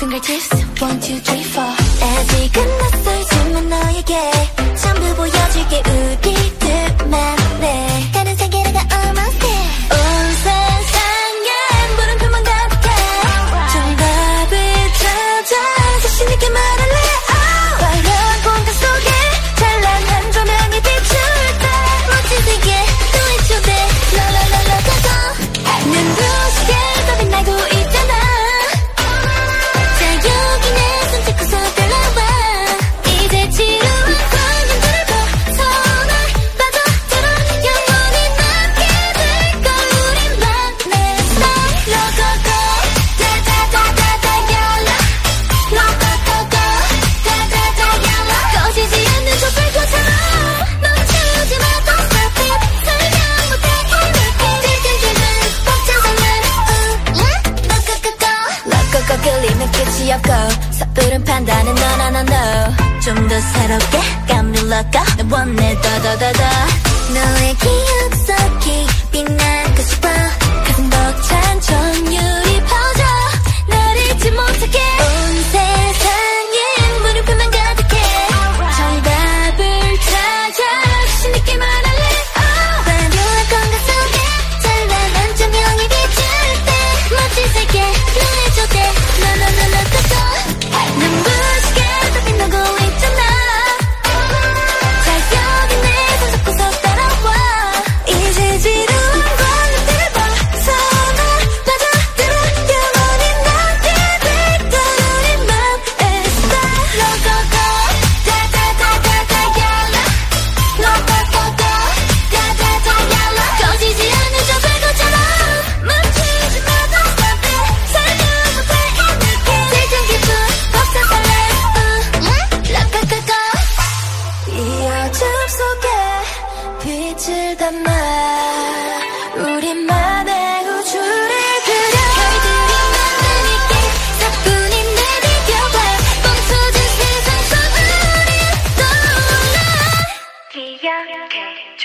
fingertips. One two three four. 아직 끝났어 끝이 없고. 섣부른 판단은 no no no no 좀 더 새롭게 까물러가 내 원해 더더더더. 너의 기억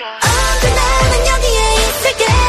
어, 언제 나는 여기에 있을게.